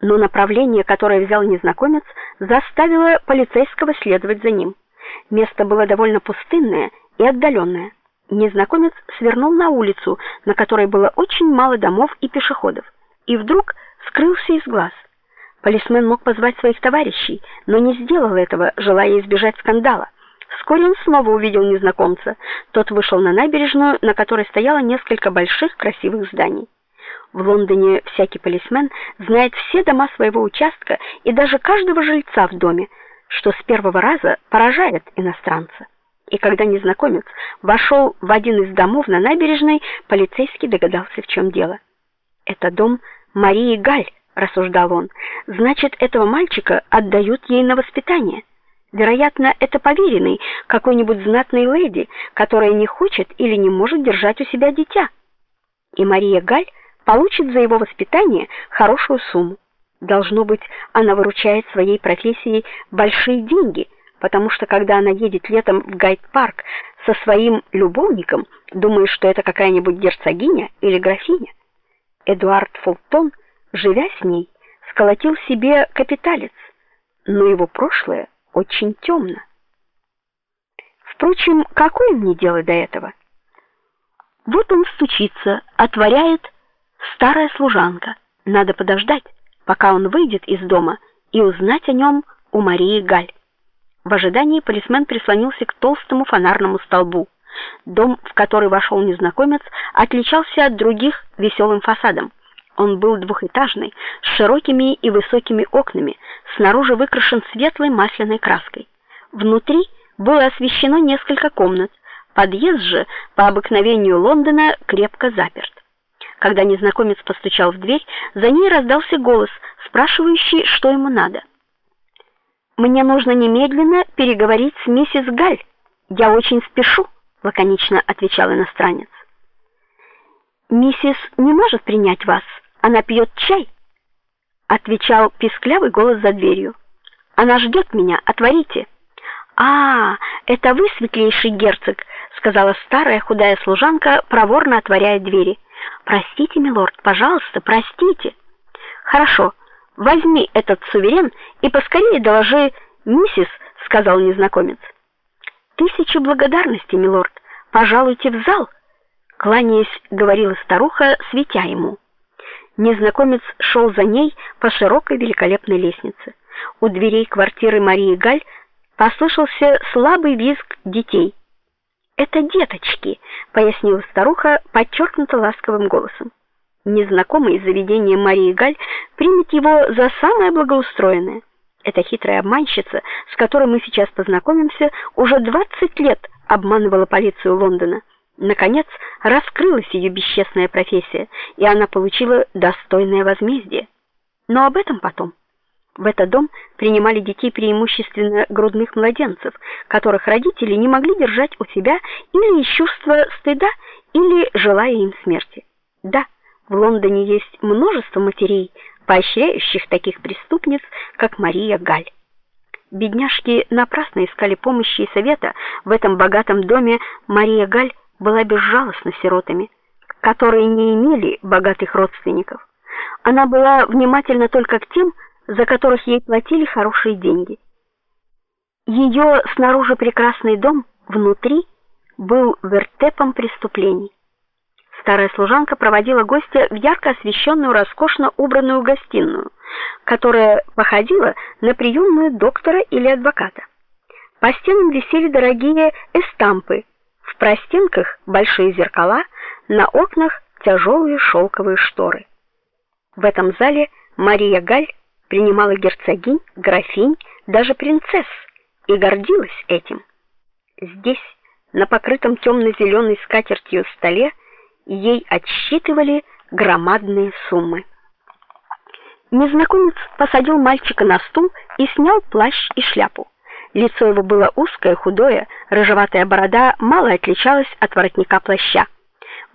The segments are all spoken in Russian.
но направление, которое взял незнакомец, заставило полицейского следовать за ним. Место было довольно пустынное и отдаленное. Незнакомец свернул на улицу, на которой было очень мало домов и пешеходов, и вдруг скрылся из глаз. Полисмен мог позвать своих товарищей, но не сделал этого, желая избежать скандала. Вскоре он снова увидел незнакомца. Тот вышел на набережную, на которой стояло несколько больших красивых зданий. В Лондоне всякий полисмен знает все дома своего участка и даже каждого жильца в доме, что с первого раза поражает иностранца. И когда незнакомец вошел в один из домов на набережной, полицейский догадался, в чем дело. Это дом Марии Галь, рассуждал он. Значит, этого мальчика отдают ей на воспитание. Вероятно, это поверенный какой-нибудь знатной леди, которая не хочет или не может держать у себя дитя. И Мария Галь получит за его воспитание хорошую сумму. Должно быть, она выручает своей профессией большие деньги, потому что когда она едет летом в Гайд-парк со своим любовником, думает, что это какая-нибудь герцогиня или графиня. Эдуард Фултон, живя с ней, сколотил себе капиталец, но его прошлое очень темно. Впрочем, какое мне дело до этого? Вот он стучится, отворяет старая служанка. Надо подождать, пока он выйдет из дома и узнать о нем у Марии Галь. В ожидании полисмен прислонился к толстому фонарному столбу. Дом, в который вошел незнакомец, отличался от других веселым фасадом. Он был двухэтажный, с широкими и высокими окнами, снаружи выкрашен светлой масляной краской. Внутри было освещено несколько комнат. Подъезд же по обыкновению Лондона крепко заперт. Когда незнакомец постучал в дверь, за ней раздался голос, спрашивающий, что ему надо. Мне нужно немедленно переговорить с миссис Галь. Я очень спешу, лаконично отвечал иностранец. Миссис не может принять вас. Она пьет чай, отвечал писклявый голос за дверью. Она ждет меня, отворите. А, это вы, светлейший герцог, сказала старая худая служанка, проворно отворяя двери. Простите, милорд, пожалуйста, простите. Хорошо. Возьми этот суверен и поскорее доложи миссис, сказал незнакомец. Тысячи благодарностей, милорд. Пожалуйте в зал, кланяясь, говорила старуха, светя ему. Незнакомец шел за ней по широкой великолепной лестнице. У дверей квартиры Марии Галь послышался слабый визг детей. Это деточки, пояснила старуха подчеркнуто ласковым голосом. Незнакомый из заведения Марии Галь примет его за самое благоустроенное. Эта хитрая обманщица, с которой мы сейчас познакомимся, уже 20 лет обманывала полицию Лондона. Наконец, раскрылась ее бесчестная профессия, и она получила достойное возмездие. Но об этом потом. В этот дом принимали детей преимущественно грудных младенцев, которых родители не могли держать у себя или из чувства стыда, или желая им смерти. Да, в Лондоне есть множество матерей, поощряющих таких преступниц, как Мария Галь. Бедняжки напрасно искали помощи и совета в этом богатом доме. Мария Галь была безжалостна сиротами, которые не имели богатых родственников. Она была внимательна только к тем, за которых ей платили хорошие деньги. Ее снаружи прекрасный дом, внутри был вертепом преступлений. Старая служанка проводила гостя в ярко освещенную, роскошно убранную гостиную, которая походила на приемную доктора или адвоката. По стенам висели дорогие эстампы в простенках большие зеркала, на окнах тяжелые шелковые шторы. В этом зале Мария Галь принимала герцогинь, графинь, даже принцесс и гордилась этим. Здесь, на покрытом темно зеленой скатертью столе, ей отсчитывали громадные суммы. Незнакомец посадил мальчика на стул и снял плащ и шляпу. Лицо его было узкое, худое, рыжеватая борода мало отличалась от воротника плаща.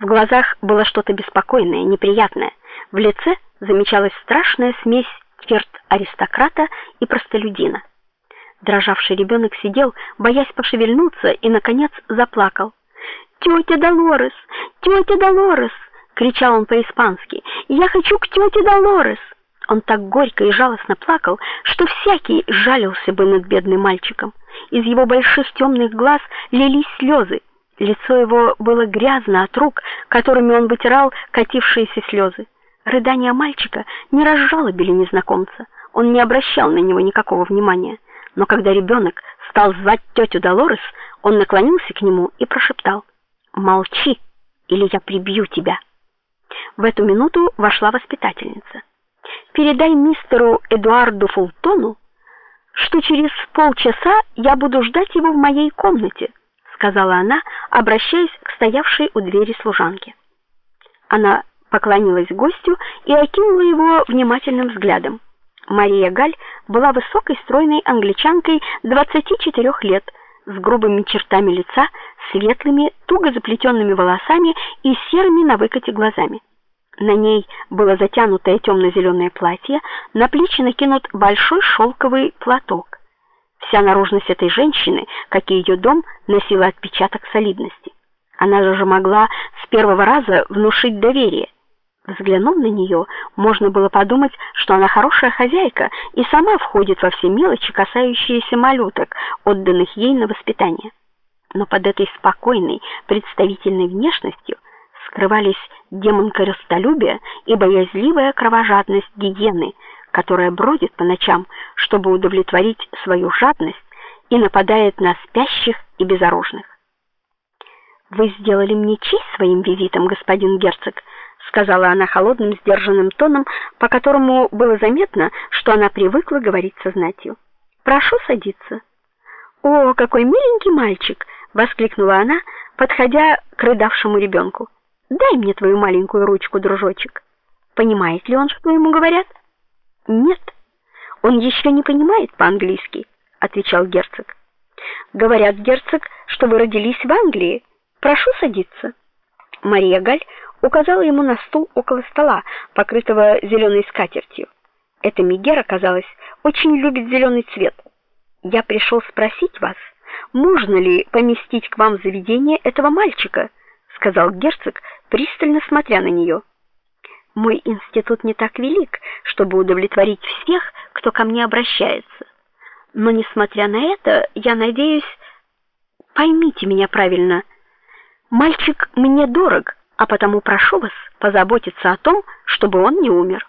В глазах было что-то беспокойное, неприятное. В лице замечалась страшная смесь черт аристократа и простолюдина. Дрожавший ребенок сидел, боясь пошевельнуться, и наконец заплакал. «Тетя Долорес, тетя Долорес!" кричал он по-испански. "Я хочу к тете Долорес!" Он так горько и жалостно плакал, что всякий жалился бы над бедным мальчиком. Из его больших темных глаз лились слезы. Лицо его было грязно от рук, которыми он вытирал катившиеся слезы. Рыдания мальчика не разжалобили незнакомца. Он не обращал на него никакого внимания. Но когда ребенок стал звать тетю Долорес, он наклонился к нему и прошептал: "Молчи, или я прибью тебя". В эту минуту вошла воспитательница. Передай мистеру Эдуарду Фултону, что через полчаса я буду ждать его в моей комнате, сказала она, обращаясь к стоявшей у двери служанке. Она поклонилась гостю и окинула его внимательным взглядом. Мария Галь была высокой, стройной англичанкой 24 лет, с грубыми чертами лица, светлыми, туго заплетенными волосами и серыми на выкате глазами. На ней было затянутое темно зеленое платье, на плечи накинут большой шелковый платок. Вся наружность этой женщины, как и ее дом, носила отпечаток солидности. Она же могла с первого раза внушить доверие. Взглянув на нее, можно было подумать, что она хорошая хозяйка и сама входит во все мелочи, касающиеся малюток, отданных ей на воспитание. Но под этой спокойной, представительной внешностью скрывались демон корыстолюбия и боязливая кровожадность гиены, которая бродит по ночам, чтобы удовлетворить свою жадность и нападает на спящих и безоружных. Вы сделали мне честь своим визитом, господин герцог, сказала она холодным, сдержанным тоном, по которому было заметно, что она привыкла говорить со знатью. Прошу садиться. О, какой миленький мальчик, воскликнула она, подходя к рыдавшему ребенку. Дай мне твою маленькую ручку, дружочек. Понимает ли он, что ему говорят? Нет. Он еще не понимает по-английски, отвечал герцог. Говорят, герцог, что вы родились в Англии. Прошу садиться. Мария Галь указала ему на стул около стола, покрытого зеленой скатертью. Эта Мигера, казалось, очень любит зеленый цвет. Я пришел спросить вас, можно ли поместить к вам в заведение этого мальчика, сказал герцог, пристально смотря на нее. Мой институт не так велик, чтобы удовлетворить всех, кто ко мне обращается. Но несмотря на это, я надеюсь, поймите меня правильно. Мальчик мне дорог, а потому прошу вас позаботиться о том, чтобы он не умер.